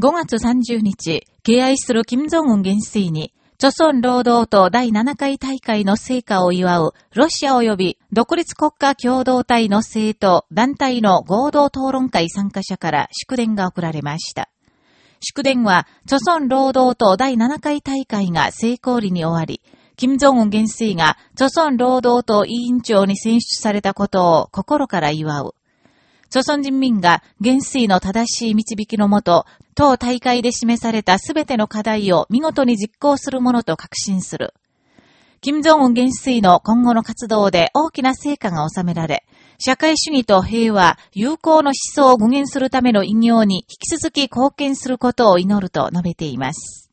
5月30日、敬愛する金正恩元帥に、朝鮮労働党第7回大会の成果を祝う、ロシア及び独立国家共同体の政党、団体の合同討論会参加者から祝電が送られました。祝電は、朝鮮労働党第7回大会が成功裏に終わり、金正恩元帥が、朝鮮労働党委員長に選出されたことを心から祝う。朝鮮人民が元帥の正しい導きのもと、当大会で示されたすべての課題を見事に実行するものと確信する。金正恩元帥の今後の活動で大きな成果が収められ、社会主義と平和、友好の思想を具現するための偉業に引き続き貢献することを祈ると述べています。